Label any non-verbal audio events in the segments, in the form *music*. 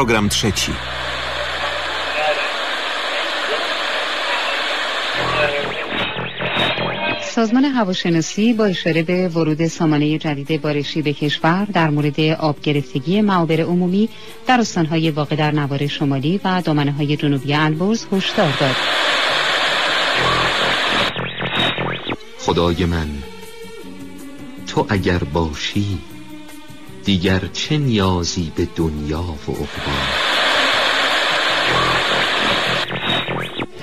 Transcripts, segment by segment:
Program trzeci. سازمان هواشناسی با اشاره به ورود سامانه جدید بارشی به کشور در مورد آب گرفتگی معابر عمومی در استانهای واقع در نوار شمالی و دامنه های جنوبی البرز هشدار داد. خدای من تو اگر باشی دیگر چه نیازی به دنیا و عقبا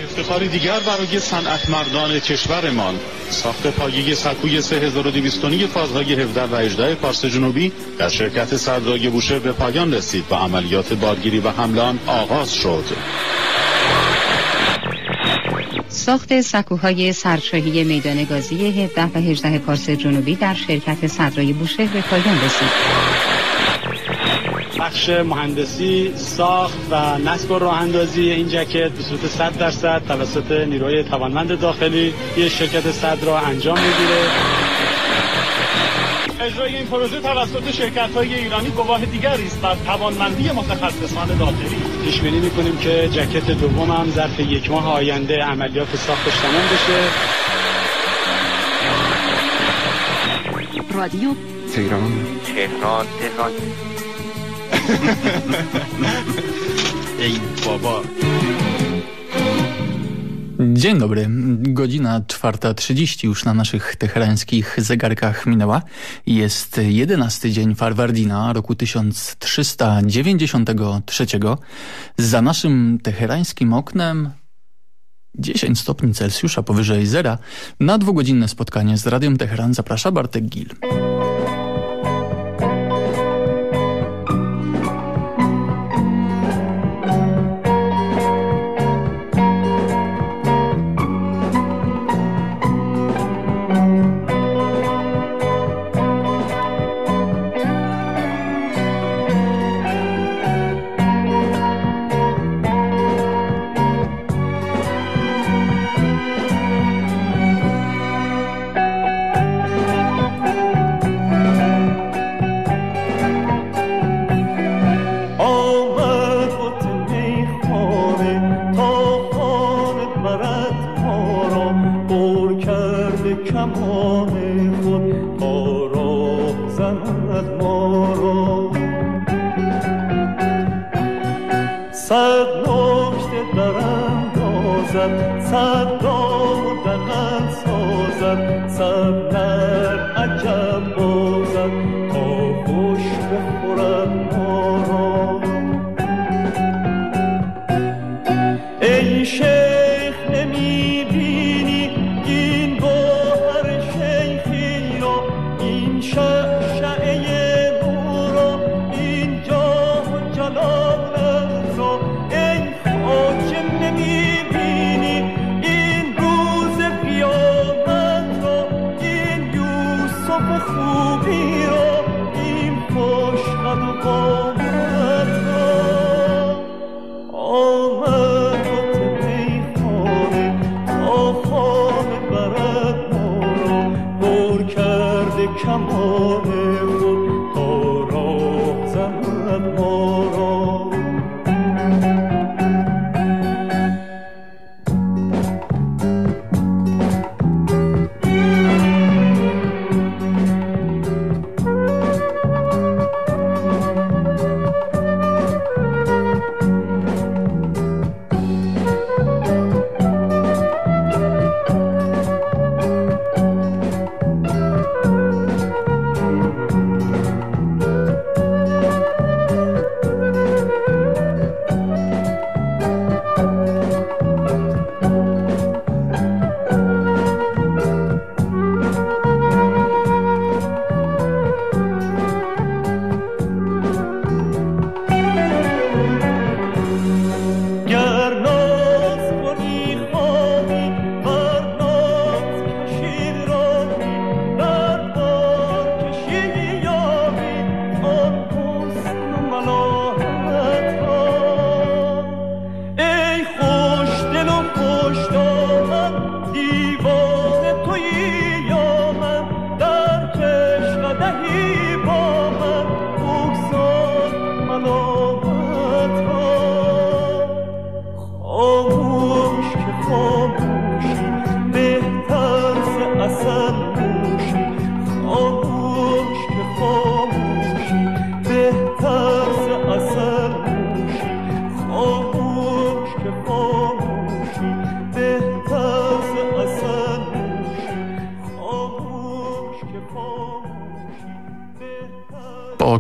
افتخاری دیگر برای صنعت مردان کشورمان. ساخت پایه سکوی 3200 فازهای 17 و 18 پارس جنوبی در شرکت صدرای بوشهر به پایان رسید و عملیات بارگیری و حملان آغاز شد. ساخت سکوهای سرشاهی میدان گازی 17 و 18 پارس جنوبی در شرکت صدرای بوشهر به پایان رسید. بخش مهندسی ساخت و نصب و راه اندازی این جکت به صورت 100 درصد توسط نیروی توانمند داخلی یه شرکت صد را انجام می‌گیره. اجرای این پروژه توسط شرکت های ایرانی گواه دیگری است بر توانمندی متخصصان داخلی. پیش بینی می‌کنیم که جکت دوم هم ظرف یک ماه آینده عملیات ساختش تمام بشه. رادیو تهران. تهران تهران. *laughs* Ej, baba. Dzień dobry. Godzina 4.30 już na naszych teherańskich zegarkach minęła. Jest 11 dzień Farwardina roku 1393. Za naszym teherańskim oknem 10 stopni Celsjusza powyżej zera. Na dwugodzinne spotkanie z Radiom Teheran zaprasza Bartek Gil.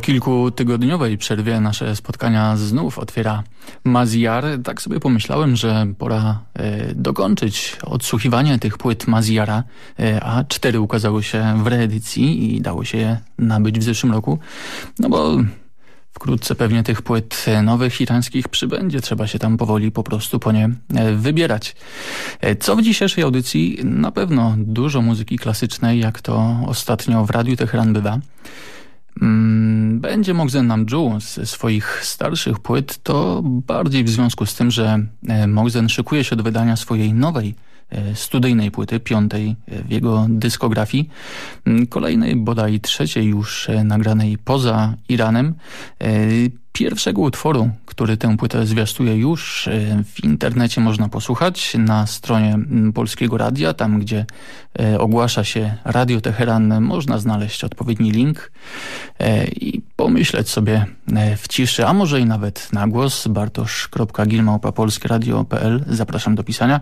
Kilkutygodniowej przerwie nasze spotkania znów otwiera Maziar. Tak sobie pomyślałem, że pora e, dokończyć odsłuchiwanie tych płyt Maziara, e, a cztery ukazały się w reedycji i dało się je nabyć w zeszłym roku. No bo Wkrótce pewnie tych płyt nowych irańskich przybędzie. Trzeba się tam powoli po prostu po nie e, wybierać. Co w dzisiejszej audycji? Na pewno dużo muzyki klasycznej, jak to ostatnio w Radiu Teheran bywa. Mm, będzie Mogzen Namju ze swoich starszych płyt, to bardziej w związku z tym, że e, Mogzen szykuje się do wydania swojej nowej E, studyjnej płyty, piątej w jego dyskografii, mm, kolejnej bodaj trzeciej już e, nagranej poza Iranem. Pierwszego utworu, który tę płytę zwiastuje już e, w internecie można posłuchać na stronie Polskiego Radia, tam gdzie e, ogłasza się Radio Teheran można znaleźć odpowiedni link e, i pomyśleć sobie w ciszy, a może i nawet na głos bartosz.gilmałpa.polskieradio.pl zapraszam do pisania,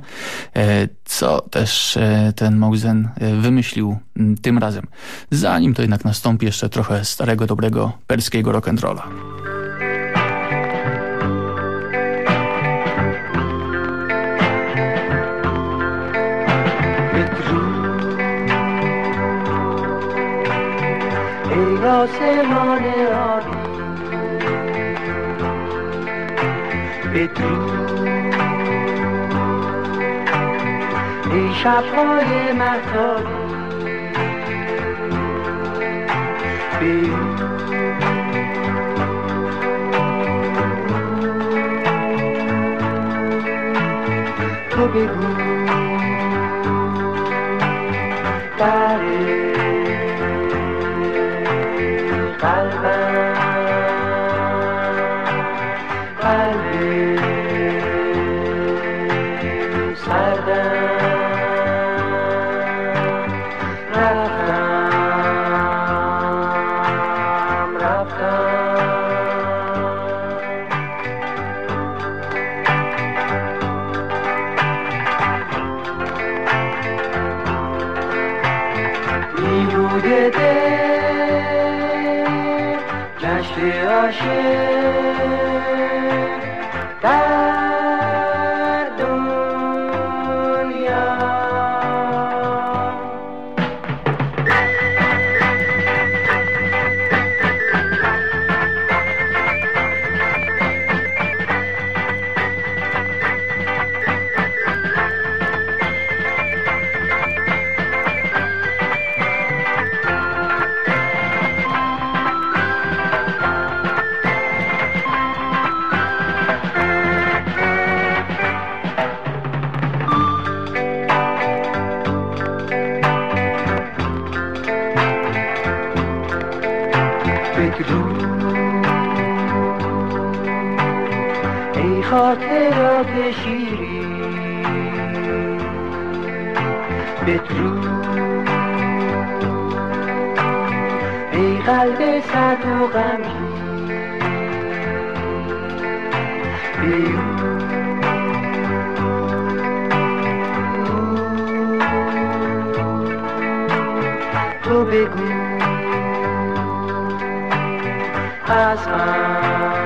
co też ten Mozen wymyślił tym razem. Zanim to jednak nastąpi jeszcze trochę starego, dobrego perskiego rock'n'rolla. آسمان آبی بدرود ای شبهای محتابی تو بگو. بره. خاطرات شیری بترو. ای قلب سرد و غمگین. بیو تو بگو. از من.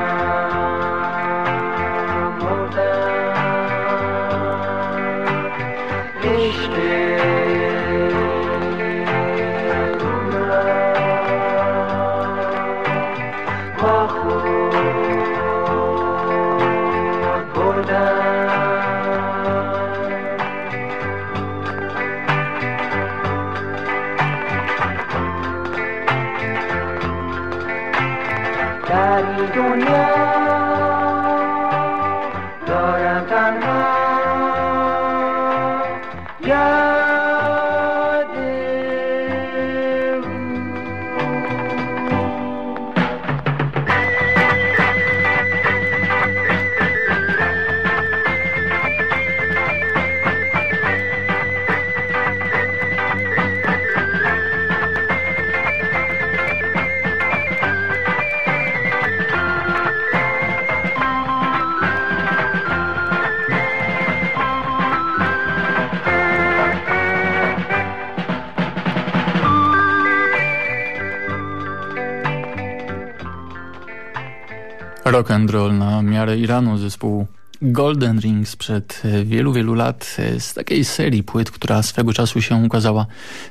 Rock and roll na miarę Iranu zespół Golden Rings przed e, wielu, wielu lat e, z takiej serii płyt, która swego czasu się ukazała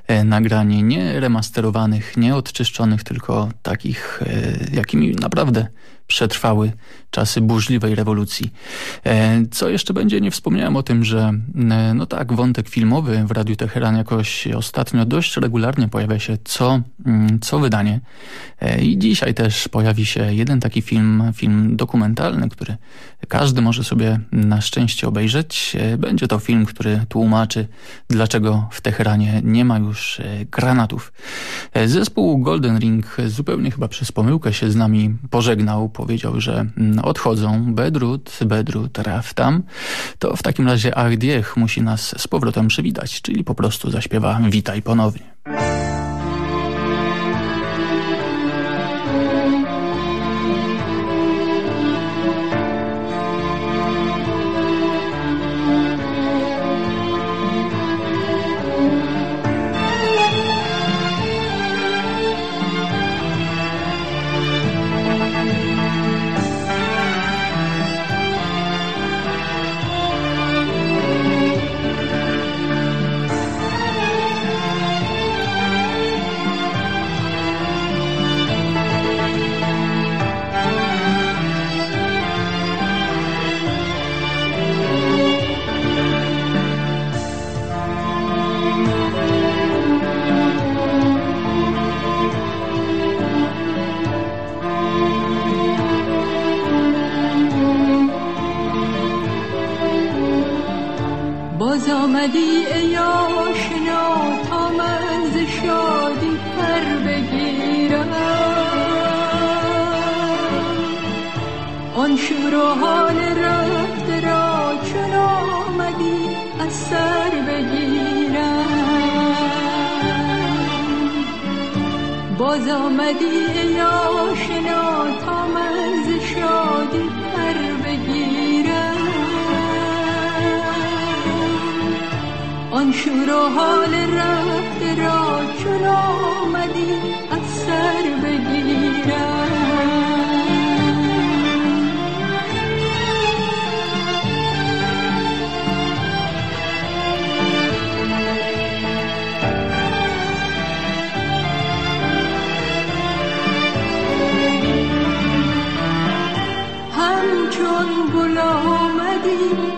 e, nagranie nie remasterowanych, nie odczyszczonych, tylko takich, jakimi naprawdę przetrwały czasy burzliwej rewolucji. E, co jeszcze będzie? Nie wspomniałem o tym, że e, no tak, wątek filmowy w Radiu Teheran jakoś ostatnio dość regularnie pojawia się co, mm, co wydanie. E, I dzisiaj też pojawi się jeden taki film, film dokumentalny, który każdy może sobie na szczęście obejrzeć. Będzie to film, który tłumaczy, dlaczego w Teheranie nie ma już granatów. Zespół Golden Ring zupełnie chyba przez pomyłkę się z nami pożegnał. Powiedział, że mm, odchodzą Bedrut, Bedrut, Raftam, to w takim razie Ardiech musi nas z powrotem przywitać, czyli po prostu zaśpiewa Witaj ponownie. آمدی ای آشنا تا من ز شادی پر بگیرم. آن شور و حال رفته را چون آمدی از سر بگیرم. باز آمدی ای آشنا تا من ز شادی آن شور و حال رفت را چون آمدی از سر بگیرم. همچون گل آمدی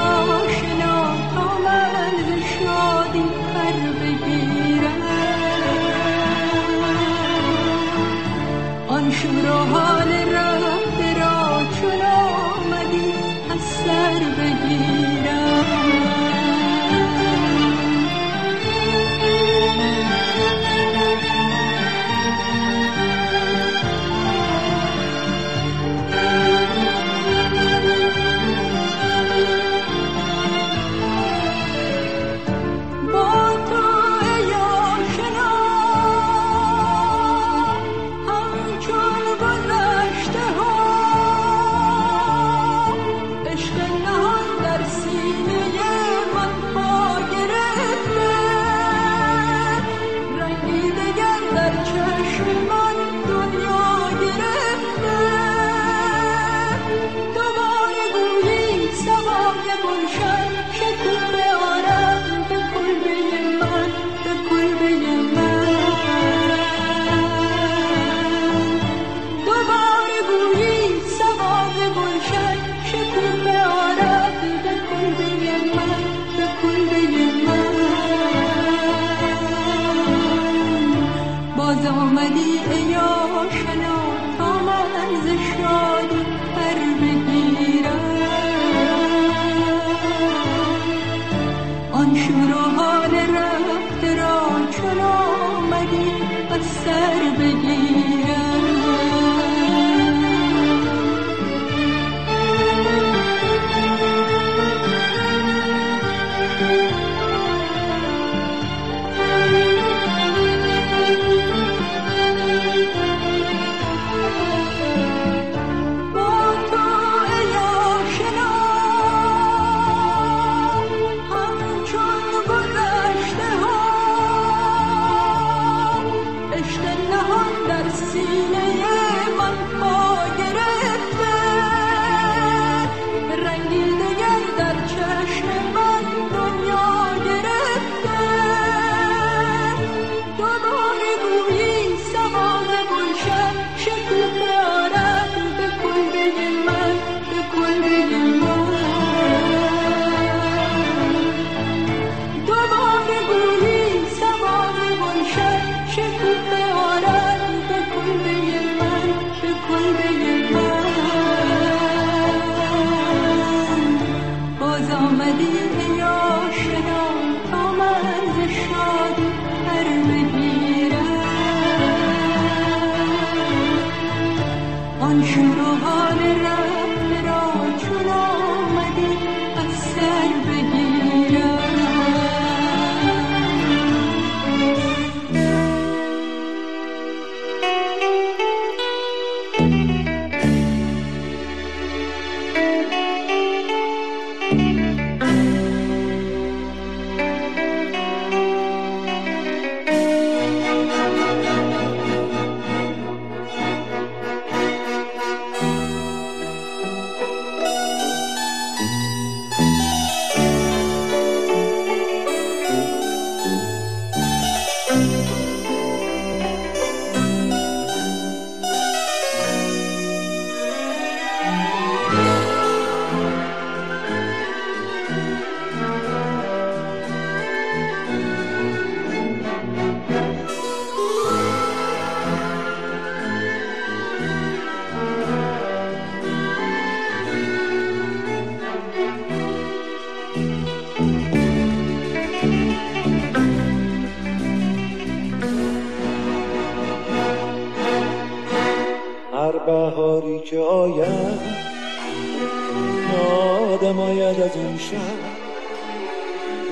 یادم آید از اون شب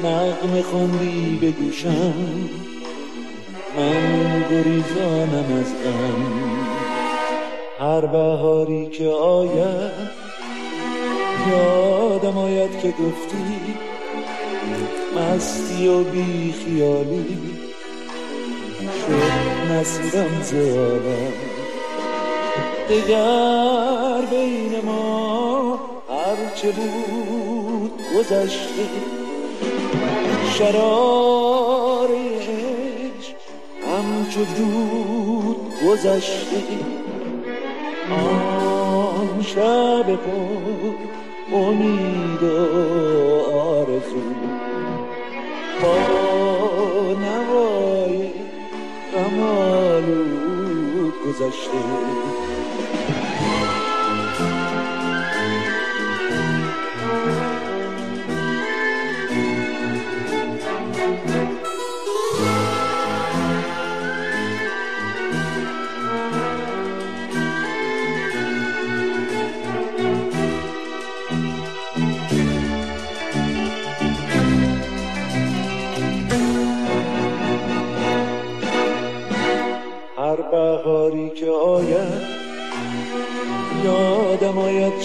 نغمه خوندی به گوشم من گریزانم از غم. هر بهاری که آید یادم آید که گفتی مستی و بی خیالی شد نصیبم زیادم. دگر بین ما هرچه بود گذشته؟ شرار همچو دود گذشته. آن شب بود امید و آرزو. با نوای غمالود گذشته.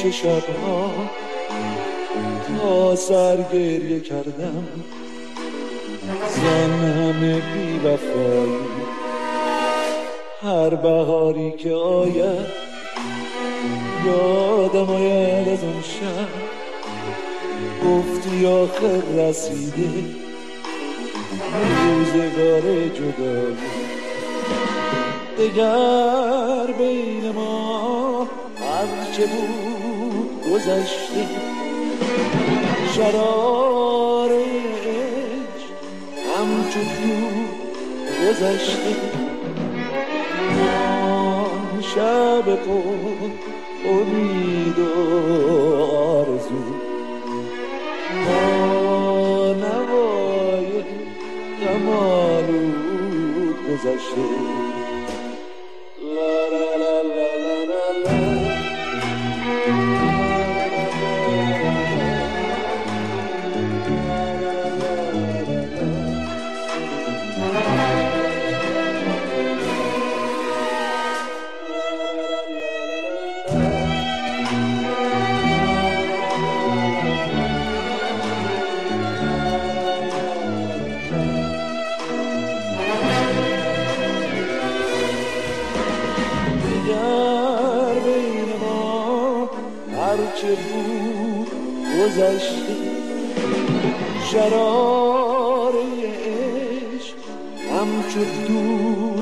چه شبها تا سر گریه کردم. زن همه بی وفایی هر بهاری که آید یادم آید از اون شب. گفتی آخر رسیده روزگار جدایی دگر بین ما هرچه بود گذشته. شرارش همچون گذشته. آن شب پر امید و آرزو. با نوای غمالود گذشته. گذشته. شرار عشق همچو دود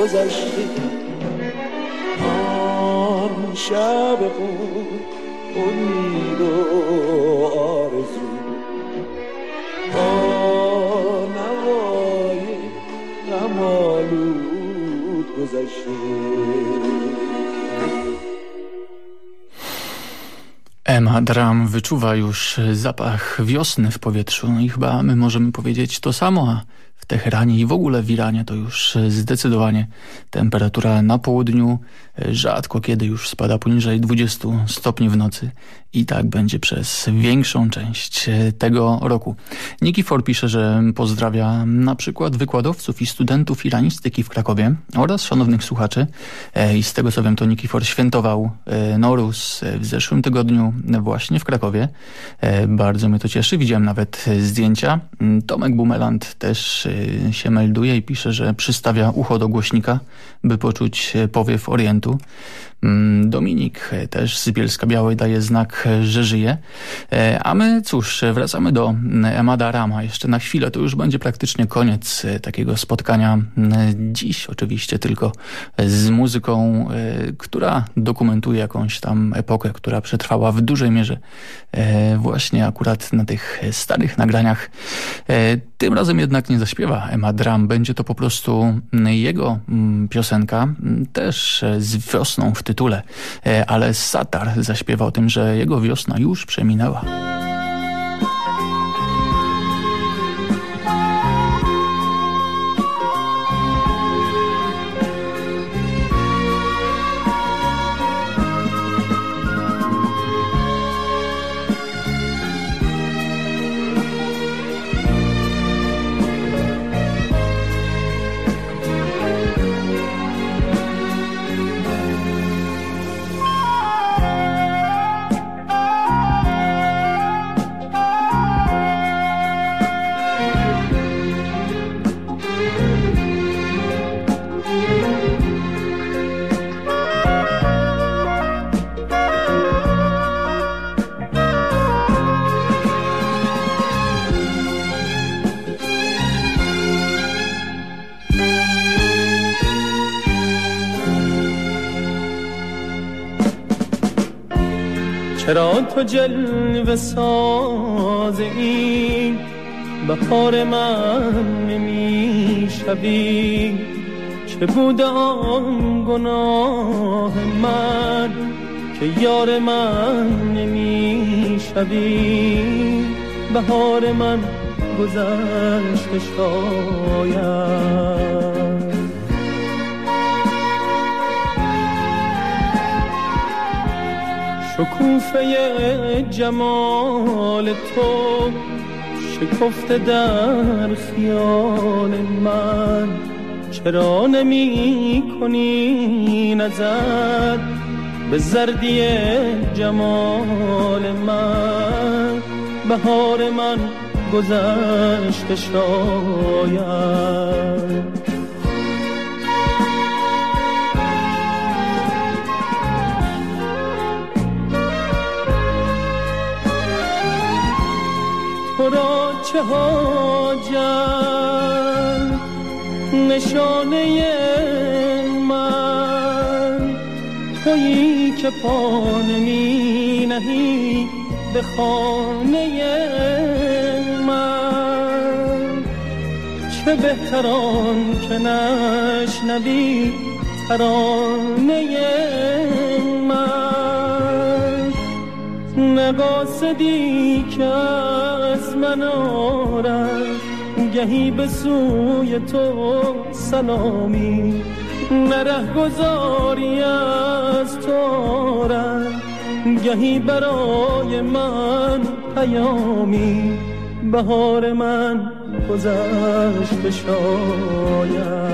گذشته. آن شب بود امید و آرزو. با نوای غمالود گذشته. Emma Dram wyczuwa już zapach wiosny w powietrzu. I chyba my możemy powiedzieć to samo, a Teheranie i w ogóle w Iranie to już zdecydowanie temperatura na południu rzadko kiedy już spada poniżej 20 stopni w nocy i tak będzie przez większą część tego roku. Nikifor pisze, że pozdrawia na przykład wykładowców i studentów iranistyki w Krakowie oraz szanownych słuchaczy e, i z tego co wiem to Nikifor świętował e, Norus w zeszłym tygodniu właśnie w Krakowie. E, bardzo mnie to cieszy, widziałem nawet zdjęcia. Tomek Bumeland też się melduje i pisze, że przystawia ucho do głośnika, by poczuć powiew Orientu. Mm, Dominik też z Bielska Białej daje znak, że żyje. E, a my cóż, wracamy do Emada Rama. Jeszcze na chwilę, to już będzie praktycznie koniec e, takiego spotkania. Mm, dziś oczywiście tylko z muzyką, e, która dokumentuje jakąś tam epokę, która przetrwała w dużej mierze właśnie akurat na tych starych nagraniach. Tym razem jednak nie zaśpiewa Emma Dram. Będzie to po prostu jego mm, piosenka, też z wiosną w tytule, e, ale Satar zaśpiewa o tym, że jego wiosna już przeminęła. چرا تو جلوه ساز این بهار من نمی‌شوی. چه بوده آن گناه من که یار من نمی‌شوی؟ بهار من گذشته شاید. شکوفه جمال تو شکفته در خیال من. چرا نمی کنی نظر به زردی جمال من؟ بهار من گذشته شاید تو را چه حاجت نشانه من. تویی که پا نمی نهی به خانه من. چه بهتران که نشنوی ترانه من. نقاصدی که من آرد گهی به سوی تو سلامی. نره گذاری از تو گهی برای من پیامی. بهار من گذشت شاید.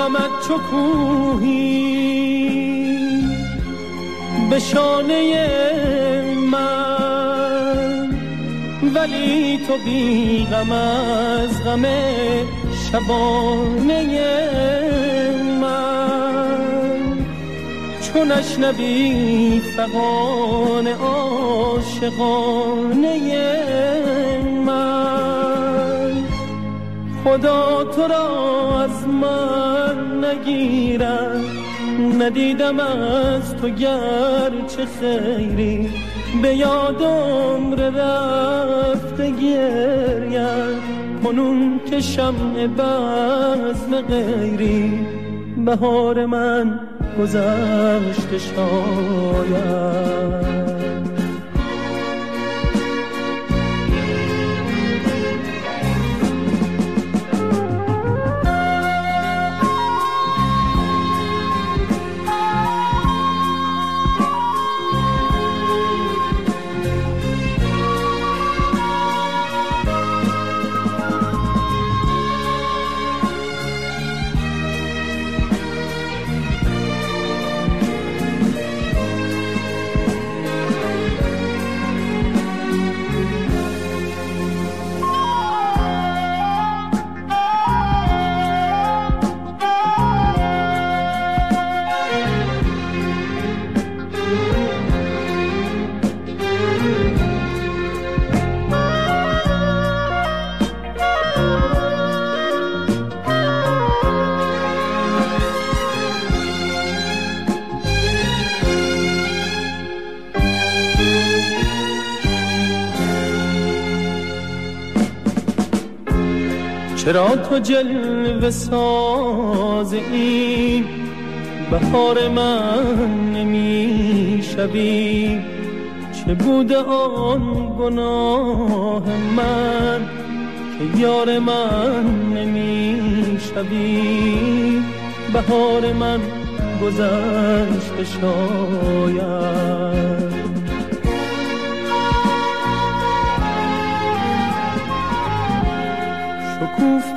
غمت چو کوهی؟ به شانه من. ولی تو بی غم از غم شبانه من. چون نشنوی فقان عاشقانه من. خدا تو را از من نگیرد ندیدم از تو گرچه خیری. به یاد عمر رفته گرید کنون که شمع بزم غیری. بهار من گذشته شاید. تو جلوه ساز این بهار من نمی شوی چه بوده آن گناه من که یار من نمی شوی بهار من گذشته شاید.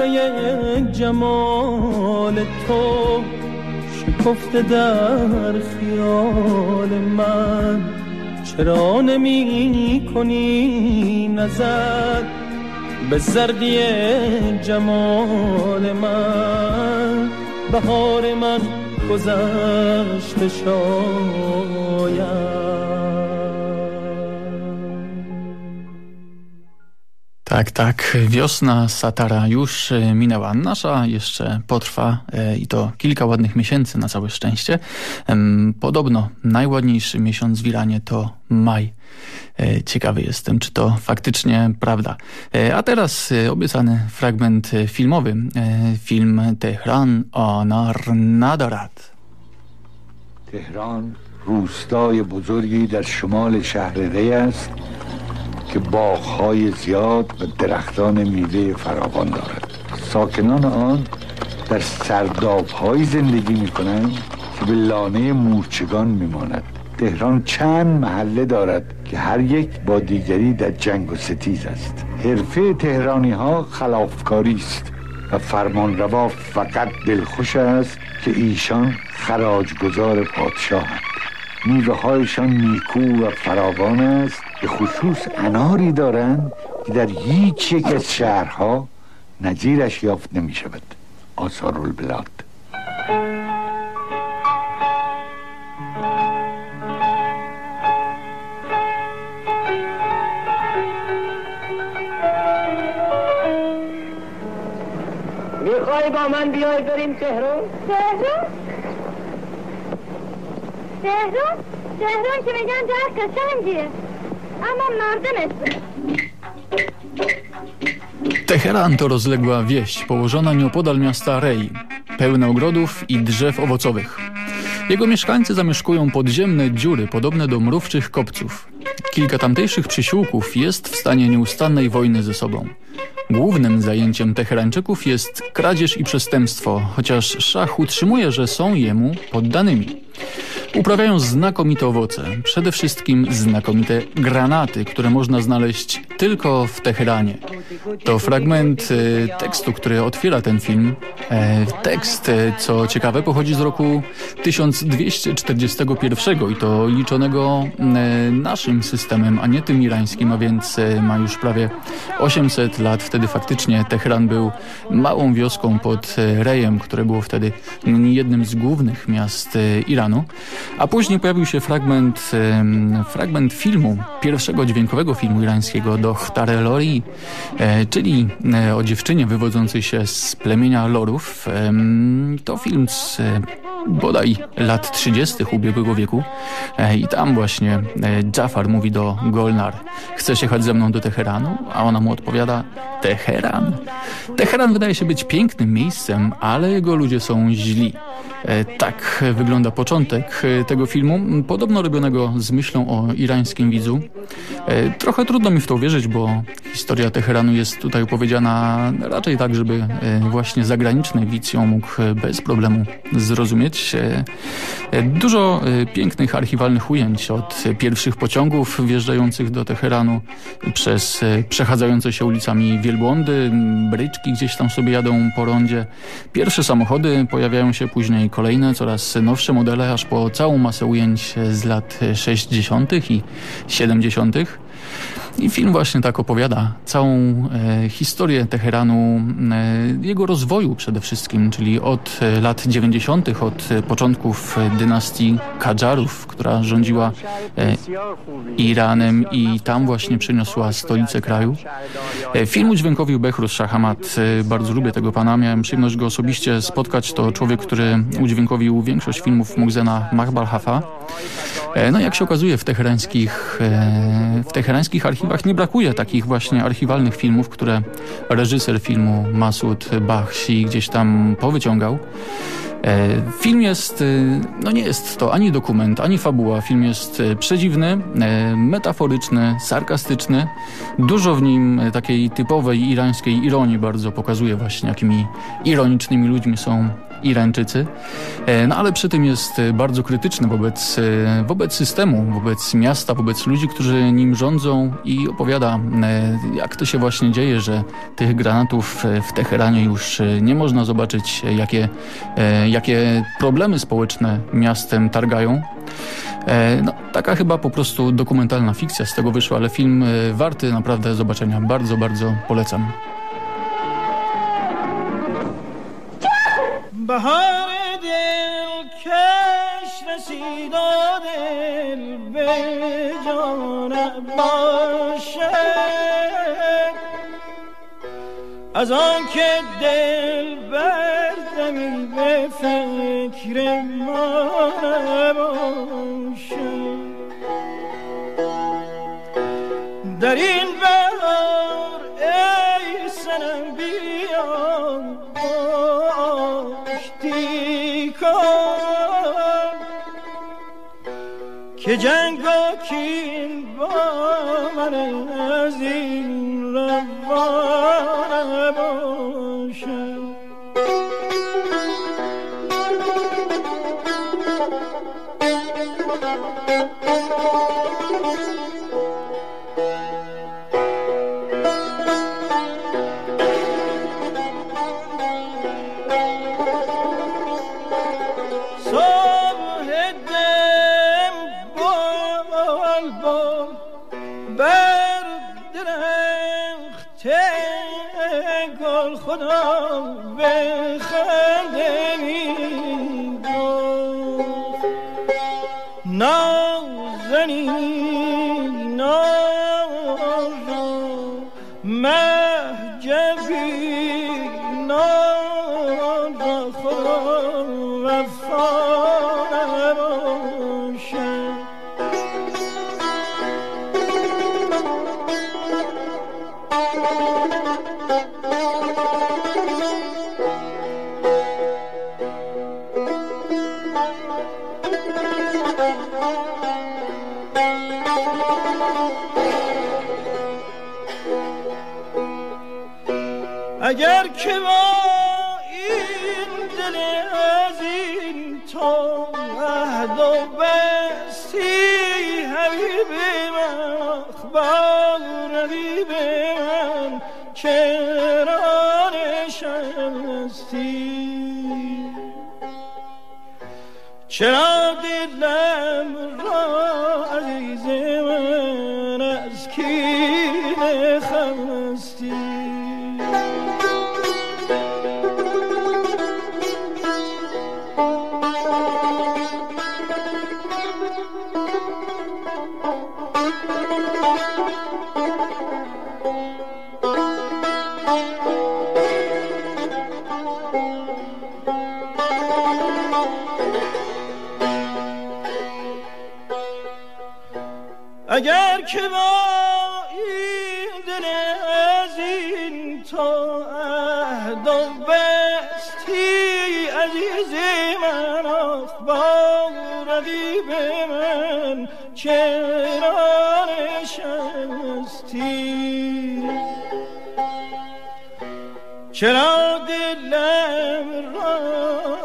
شکوفه جمال تو شکفته در خیال من. چرا نمی کنی نظر به زردی جمال من؟ بهار من گذشته شاید. Tak, tak. Wiosna Satara już e, minęła. Nasza jeszcze potrwa e, i to kilka ładnych miesięcy na całe szczęście. Podobno najładniejszy miesiąc w Iranie to maj. E, ciekawy jestem, czy to faktycznie prawda. A teraz obiecany fragment filmowy. Film Tehran Anar Nadarat. Tehran روستای بزرگی در شمال شهر ری است که باغهای زیاد و درختان میوه فراوان دارد. ساکنان آن در سردابهایی زندگی می کنند که به لانه مورچگان میماند. تهران چند محله دارد که هر یک با دیگری در جنگ و ستیز است. حرفه تهرانی ها خلافکاری است و فرمانروا فقط دلخوش است که ایشان خراجگزار پادشاهند میوه هایشان نیکو و فراوان است به خصوص اناری دارند که در هیچ یک از شهرها نظیرش یافت نمی شود آثار البلاد می‌خوای با من بیای بریم تهران؟ تهران؟ Zehra? Zehra kime geldi arka sen diye. Aman etsin. Teheran to rozległa wieś położona nieopodal miasta Rej, pełna ogrodów i drzew owocowych. Jego mieszkańcy zamieszkują podziemne dziury podobne do mrówczych kopców. Kilka tamtejszych przysiłków jest w stanie nieustannej wojny ze sobą. Głównym zajęciem Teherańczyków jest kradzież i przestępstwo, chociaż szach utrzymuje, że są jemu poddanymi. Uprawiają znakomite owoce, przede wszystkim znakomite granaty, które można znaleźć tylko w Teheranie. To fragment e, tekstu, który otwiera ten film. E, tekst, e, co ciekawe, pochodzi z roku 1241 i to liczonego naszym systemem, a nie tym irańskim, a więc ma już prawie 800 lat. Wtedy faktycznie Teheran był małą wioską pod Rejem, które było wtedy jednym z głównych miast Iranu. A później pojawił się fragment, fragment filmu, pierwszego dźwiękowego filmu irańskiego Dochtare Lori, e, czyli e, o dziewczynie wywodzącej się z plemienia Lorów. To film z e, bodaj lat 30. ubiegłego wieku i tam właśnie Jafar mówi do Golnar chcesz jechać ze mną do Teheranu? A ona mu odpowiada Teheran? Teheran wydaje się być pięknym miejscem, ale jego ludzie są źli. Tak wygląda początek tego filmu, podobno robionego z myślą o irańskim widzu. E, trochę trudno mi w to uwierzyć, bo historia Teheranu jest tutaj opowiedziana raczej tak, żeby e, właśnie zagraniczny widz ją mógł bez problemu zrozumieć. E, dużo pięknych archiwalnych ujęć od pierwszych pociągów wjeżdżających do Teheranu przez przechadzające się ulicami wielbłądy, bryczki gdzieś tam sobie jadą po rondzie. Pierwsze samochody pojawiają się później kolejne, coraz nowsze modele, aż po całą masę ujęć z lat 60. i 70. I film właśnie tak opowiada całą e, historię Teheranu, e, jego rozwoju przede wszystkim, czyli od e, lat 90., od e, początków dynastii Kadżarów, która rządziła e, Iranem i tam właśnie przeniosła stolicę kraju. E, film udźwiękowił Behrus Shahamat. Bardzo lubię tego pana. Miałem przyjemność go osobiście spotkać. To człowiek, który udźwiękowił większość filmów Mugzena Mahbal Hafa. No jak się okazuje w teherańskich, w teherańskich archiwach nie brakuje takich właśnie archiwalnych filmów, które reżyser filmu Masud Bahsi gdzieś tam powyciągał. E, film jest, e, no nie jest to ani dokument, ani fabuła. Film jest e, przedziwny, metaforyczny, sarkastyczny. Dużo w nim takiej typowej irańskiej ironii bardzo pokazuje właśnie, jakimi ironicznymi ludźmi są Irańczycy, e, no ale przy tym jest e, bardzo krytyczny wobec, e, wobec systemu, wobec miasta, wobec ludzi, którzy nim rządzą i opowiada, jak to się właśnie dzieje, że tych granatów w Teheranie już nie można zobaczyć, jakie, jakie problemy społeczne miastem targają. No, taka chyba po prostu dokumentalna fikcja z tego wyszła, ale film warty naprawdę zobaczenia. Bardzo, bardzo polecam. بهار دل کش رسید دل به جان باشه. از آن که دل بردمی به فکر ما باشد در این بهار ای سنم بیا کن که جنگا کین با من از این روانه باشد اگر Should I? اگر که با این دل از این تا و بستی عزیز من اخبار رقیب من چرا نشستی؟ چرا دلم را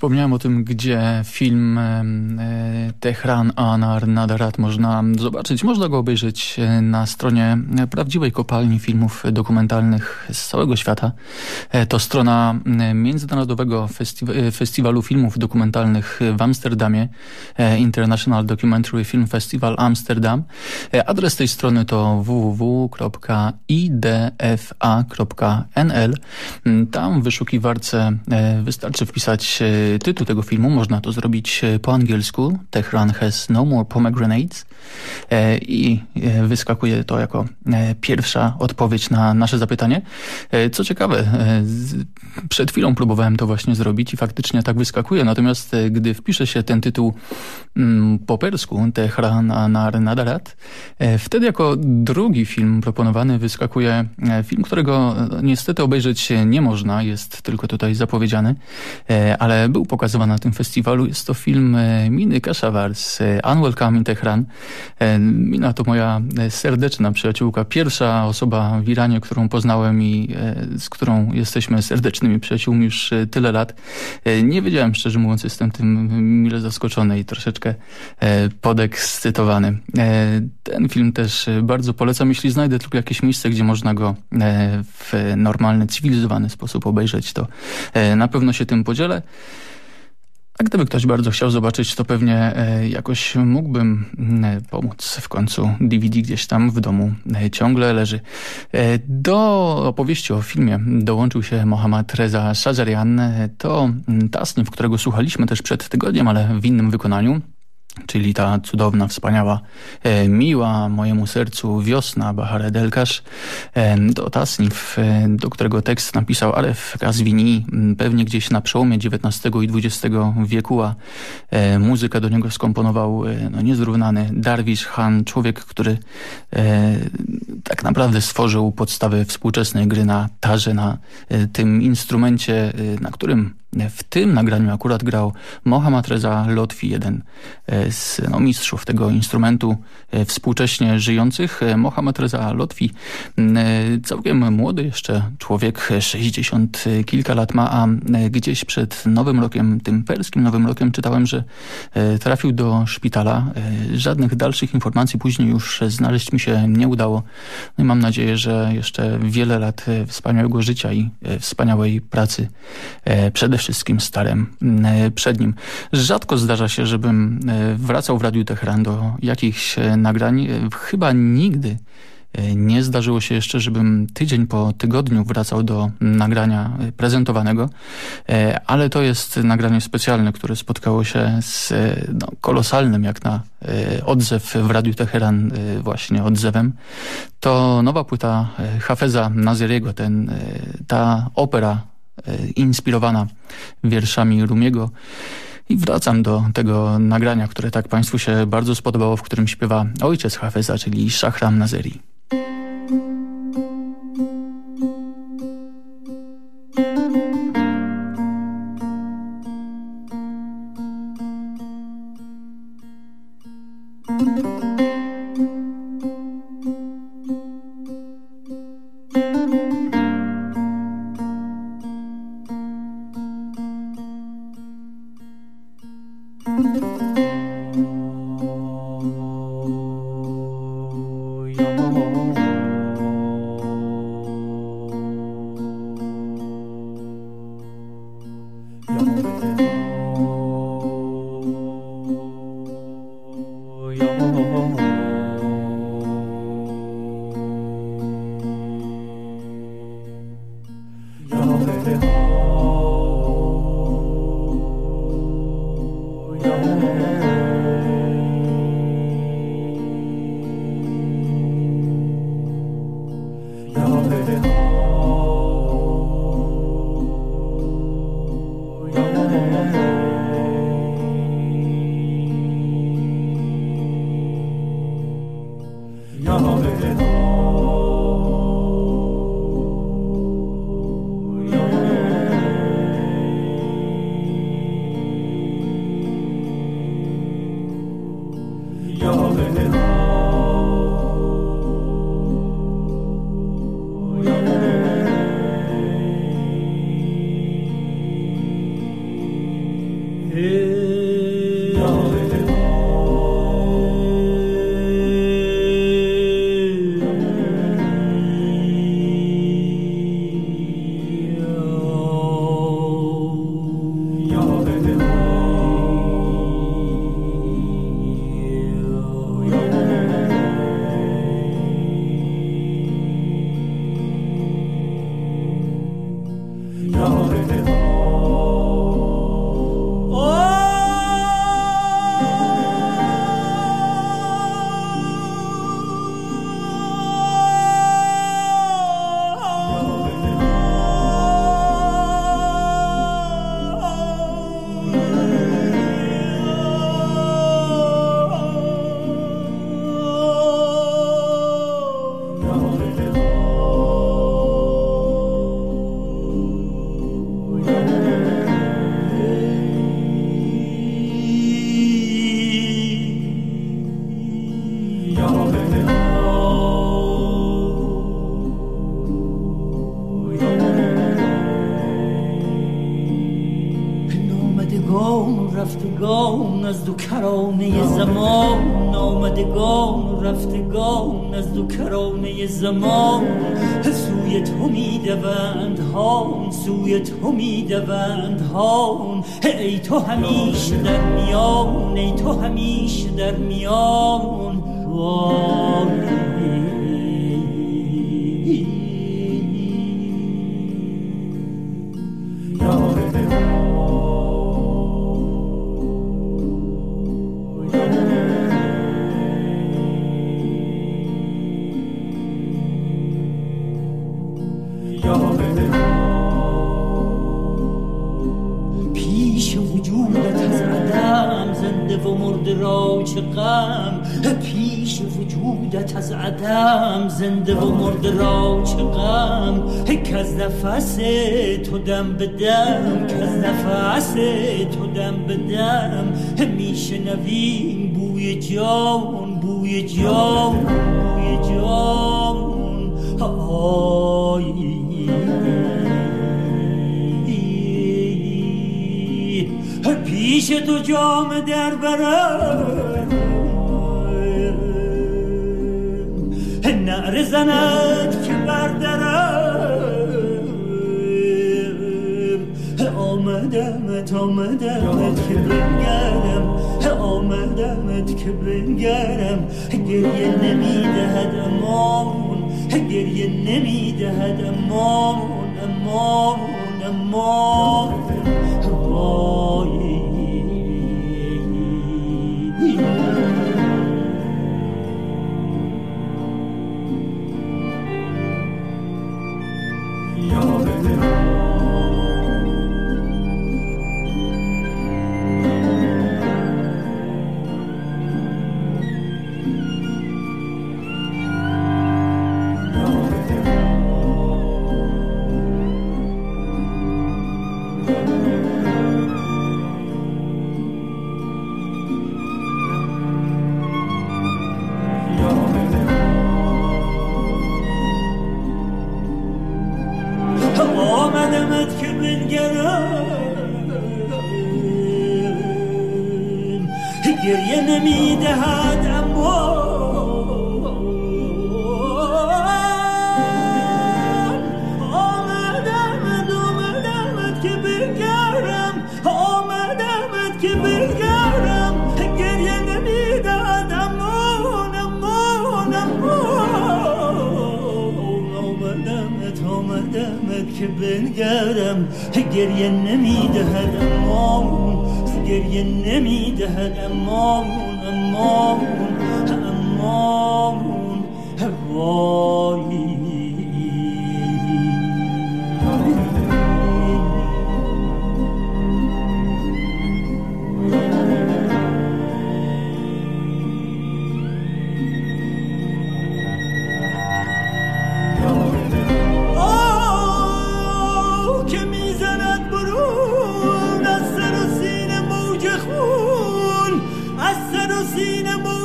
wspomniałem o tym, gdzie film Tehran Anar Nadarat można zobaczyć. Można go obejrzeć e, na stronie prawdziwej kopalni filmów dokumentalnych z całego świata. E, to strona Międzynarodowego Festiwalu Filmów Dokumentalnych w Amsterdamie, International Documentary Film Festival Amsterdam. Adres tej strony to www.idfa.nl. Tam w wyszukiwarce wystarczy wpisać tytuł tego filmu. Można to zrobić po angielsku. Tehran has no more pomegranates. I wyskakuje to jako pierwsza odpowiedź na nasze zapytanie. Co ciekawe, przed chwilą próbowałem to właśnie zrobić i faktycznie tak wyskakuje. Natomiast gdy wpisze się ten tytuł mm, po persku, Tehran Anar Nadarat, wtedy jako drugi film proponowany wyskakuje film, którego niestety obejrzeć nie można, jest tylko tutaj zapowiedziany, e, ale był pokazywany na tym festiwalu. Jest to film e, Miny Kaszawars, Unwelcome in Tehran. E, Mina to moja serdeczna przyjaciółka, pierwsza osoba w Iranie, którą poznałem i z którą jesteśmy serdecznymi przyjaciółmi już tyle lat. Nie wiedziałem, szczerze mówiąc, jestem tym mile zaskoczony i troszeczkę podekscytowany. Ten film też bardzo polecam, jeśli znajdę tylko jakieś miejsce, gdzie można go w normalny, cywilizowany sposób obejrzeć, to e, na pewno się tym podzielę. A gdyby ktoś bardzo chciał zobaczyć, to pewnie e, jakoś mógłbym mm, pomóc. W końcu DVD gdzieś tam w domu e, ciągle leży. Do opowieści o filmie dołączył się Mohammad Reza Shajarian. To mm, Tasnif, którego słuchaliśmy też przed tygodniem, ale w innym wykonaniu czyli ta cudowna, wspaniała, e, miła mojemu sercu wiosna Bahare Delkasz, e, to Tasnif, e, do którego tekst napisał Aref Kazwini, pewnie gdzieś na przełomie XIX i XX wieku, a e, muzykę do niego skomponował e, no, niezrównany Darwish Khan, człowiek, który e, tak naprawdę stworzył podstawy współczesnej gry na tarze, na tym instrumencie, na którym w tym nagraniu akurat grał Mohammad Reza Lotfi, jeden e, z no, mistrzów tego instrumentu e, współcześnie żyjących. E, Mohammad Reza Lotfi, całkiem młody jeszcze człowiek, 60 kilka lat ma, a gdzieś przed Nowym Rokiem, tym perskim Nowym Rokiem czytałem, że trafił do szpitala. Żadnych dalszych informacji później już znaleźć mi się nie udało. No i mam nadzieję, że jeszcze wiele lat wspaniałego życia i wspaniałej pracy przede wszystkim starem mm, przed nim. Rzadko zdarza się, żebym e, wracał w Radiu Teheran do jakichś e, nagrań. E, chyba nigdy nie zdarzyło się jeszcze, żebym tydzień po tygodniu wracał do nagrania prezentowanego, ale to jest nagranie specjalne, które spotkało się z no, kolosalnym jak na odzew w Radiu Teheran właśnie odzewem. To nowa płyta Hafeza Naziriego, ten, ta opera E, E, inspirowana wierszami Rumiego. I wracam do tego nagrania, które tak Państwu się bardzo spodobało, w którym śpiewa ojciec Hafeza, czyli Shahram Nazeri. از دو کرانه زمان سوی تو می‌دوند هان سوی تو می‌دوند هان. ای تو همیشه در میان ای تو همیشه در میان. وای. زنده و مرده را چه غم؟ که از نفس تو دم بدم که از نفس تو دم بدم میشنویم بوی جان بوی جان بوی جان. آی. پیش تو جام در برم. نعر زند که بردرم. آمدمت آمدمت که بنگرم. آمدمت که بنگرم. گریه نمی‌دهد امان گریه نمی‌دهد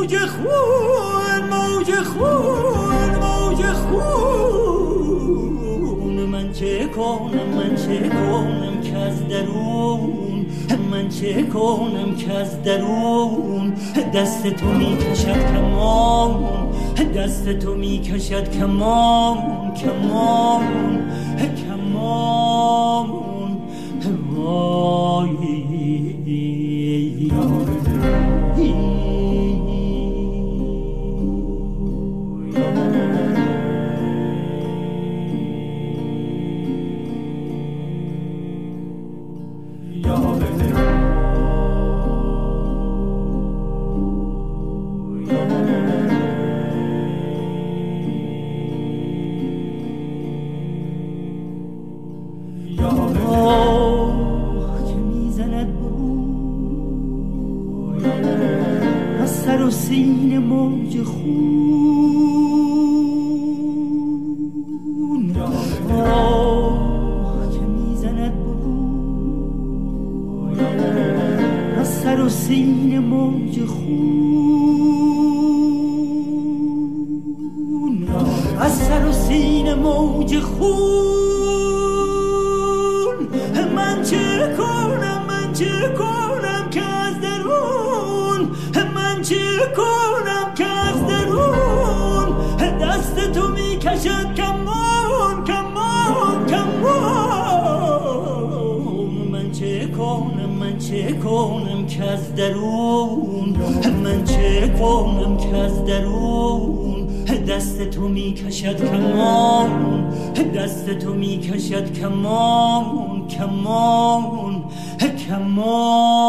امان امان امان چه کنم که از درون؟ دست تو می کشد کمان دست تو می کشد کمان کمان کمان. وای کمان دست تو می‌کشد کمان کمان کمان.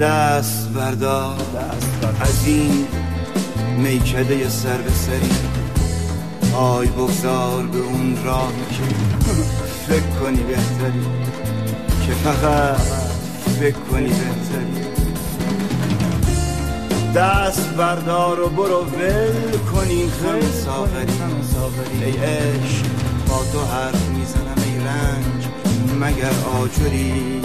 دست بردار. از این میکده سر به سری. پای بگذار به اون راه که فکر کنی بهتری. که فقط فکر کنی بهتری. دست بردار و برو ول کنی خم ساغری. ای عشق با تو حرف می‌زنم ای رنج مگر آجری؟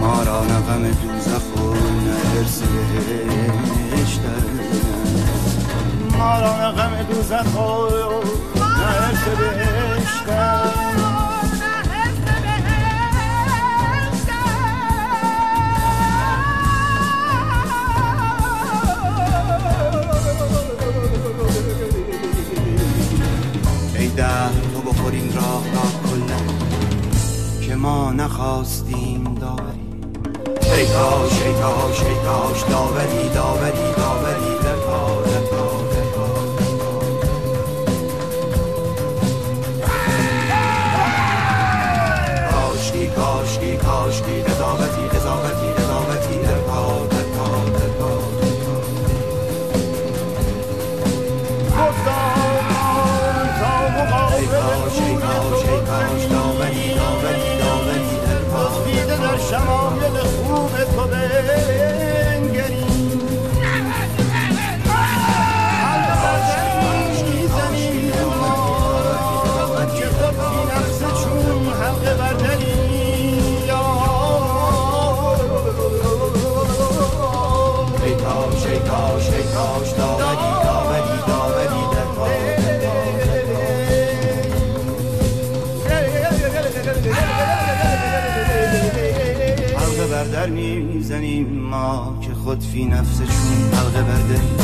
ما را نه غم دوزخ و نه حرس بهشت ما را نه غم دوزخ و نه حرس بهشت ای ده تو بخوریم راه را کلا که ما نخواستیم ای کاش ای کاش ای کاش داوری داوری داوری می‌زنیم ما که خود فی نفس چون حلقه برداریم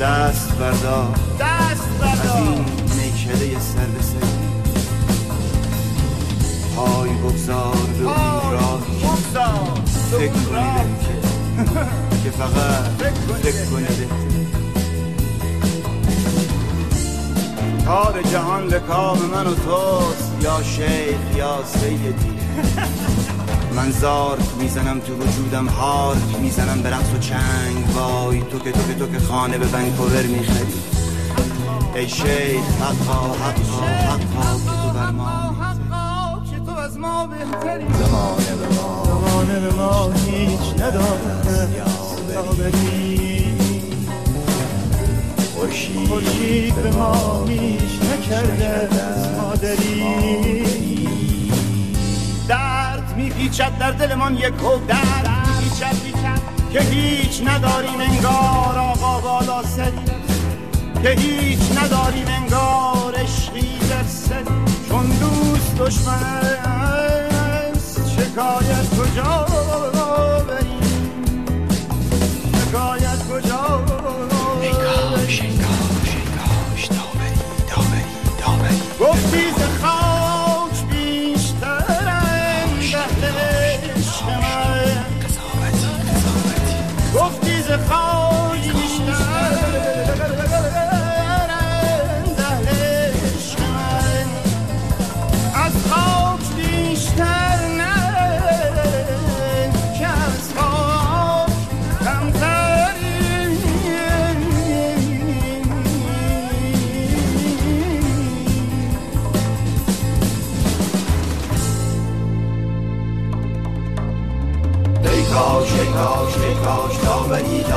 دست بردار دست از این میکده سر به سر. پای بگذار به اون راه. فکر کنی *laughs* که فقط فکر کنی کار جهان به کام من و توست. یا شیخ یا سیدی من زارک می‌زنم تو وجودم هارک می‌زنم به رقص و چنگ. وای تو که تو که تو که خانه به ونکوور می‌خری. ای شیخ حقا حقا حقا که تو بر ما که تو از ما بهتری. زمانه به ما زمانه به ما هیچ نداره. یاوری خورشید به ما هیچ نکرده از مادری. درد میپیچد در دلمان یک و درد میپیچد که هیچ نداریم انگار آقا بالا سری. که هیچ نداریم انگار عشقی در سر چون دوست دشمن است شکایت کجا بریم شکایت کجا ای کاش داوری داوری داوری گفتی ز خاک بیشترم دهل عشق من گفتی ز خاک Kakao, Schnickau, Staubernied,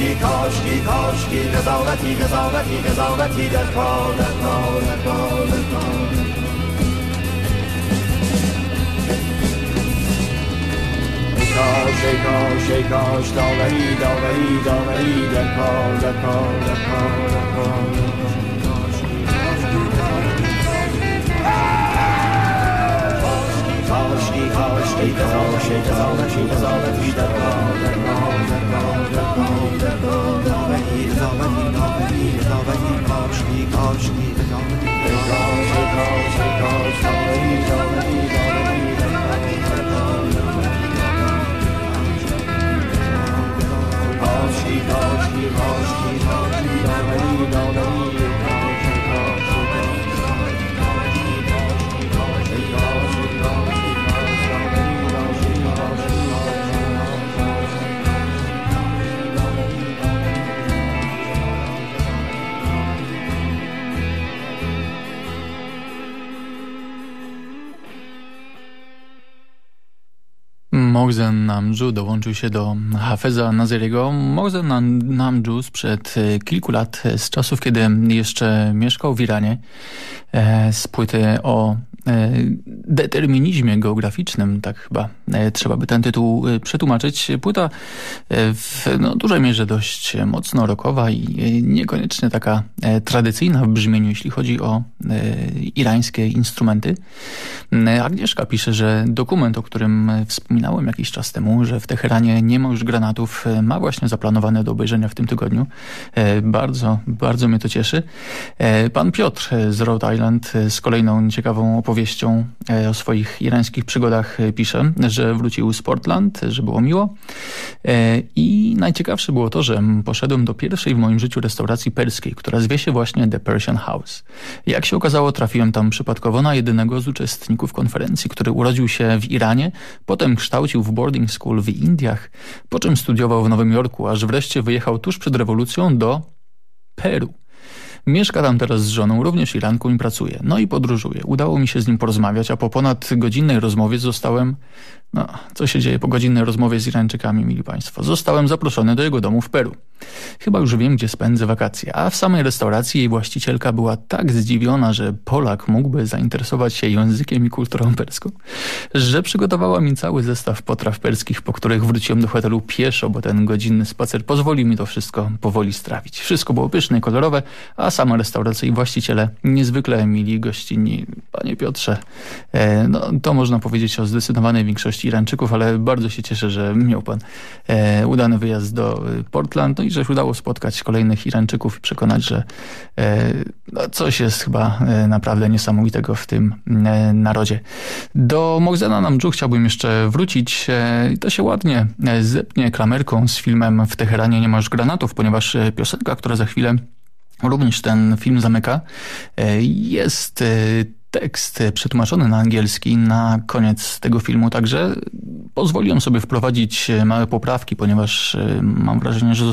کاشکی کاشکی کاشکی قضاوتی قضاوتی قضاوتی در کار در کار در کار در کار. ای کاش ای کاش ای کاش داوری داوری داوری در کار در کار در کار در کار. کاشکی کاشکی کاشکی قضاوتی قضاوتی در کار در کار در کار در کار در کار داوری قضاوتی داوری قضاوتی کاشکی کاشکی قضاوتی ای کاش ای کاش ای کاش داوری داوری داوری در کار در کار کاشکی کاشکی کاشکی کاشکی داوری Mogzen Namju dołączył się do Hafeza Naziriego. Mogzen Namju sprzed e, kilku lat, e, z czasów kiedy jeszcze mieszkał w Iranie, e, z płyty o determinizmie geograficznym, tak chyba e, trzeba by ten tytuł e, przetłumaczyć. Płyta e, w no, dużej mierze dość mocno rockowa i e, niekoniecznie taka e, tradycyjna w brzmieniu, jeśli chodzi o e, irańskie instrumenty. E, Agnieszka pisze, że dokument, o którym e, wspominałem jakiś czas temu, że w Teheranie nie ma już granatów, e, ma właśnie zaplanowane do obejrzenia w tym tygodniu. E, Bardzo, bardzo mnie to cieszy. E, Pan Piotr e, z Rhode Island e, z kolejną ciekawą opowieścią e, o swoich irańskich przygodach e, pisze, że wrócił z Portland, że było miło. E, I najciekawsze było to, że poszedłem do pierwszej w moim życiu restauracji perskiej, która zwie się właśnie The Persian House. Jak się okazało, trafiłem tam przypadkowo na jedynego z uczestników konferencji, który urodził się w Iranie, potem kształcił w boarding school w Indiach, po czym studiował w Nowym Jorku, aż wreszcie wyjechał tuż przed rewolucją do Peru. Mieszka tam teraz z żoną, również Iranką i pracuje. No i podróżuje. Udało mi się z nim porozmawiać, a po ponad godzinnej rozmowie zostałem... No, co się dzieje po godzinnej rozmowie z Irańczykami, mili Państwo? Zostałem zaproszony do jego domu w Peru. Chyba już wiem, gdzie spędzę wakacje. A w samej restauracji jej właścicielka była tak zdziwiona, że Polak mógłby zainteresować się językiem i kulturą perską, że przygotowała mi cały zestaw potraw perskich, po których wróciłem do hotelu pieszo, bo ten godzinny spacer pozwolił mi to wszystko powoli strawić. Wszystko było pyszne i kolorowe, a sama restauracja i właściciele niezwykle mili, gościnni. Panie Piotrze, e, no, to można powiedzieć o zdecydowanej większości Irańczyków, ale bardzo się cieszę, że miał pan e, udany wyjazd do e, Portland, no i że się udało spotkać kolejnych Irańczyków i przekonać, że e, no, coś jest chyba e, naprawdę niesamowitego w tym e, narodzie. Do Mogzena Namdżu chciałbym jeszcze wrócić. E, to się ładnie zepnie klamerką z filmem W Teheranie nie ma już granatów, ponieważ piosenka, która za chwilę również ten film zamyka, jest tekst przetłumaczony na angielski na koniec tego filmu, także pozwoliłem sobie wprowadzić małe poprawki, ponieważ e, mam wrażenie, że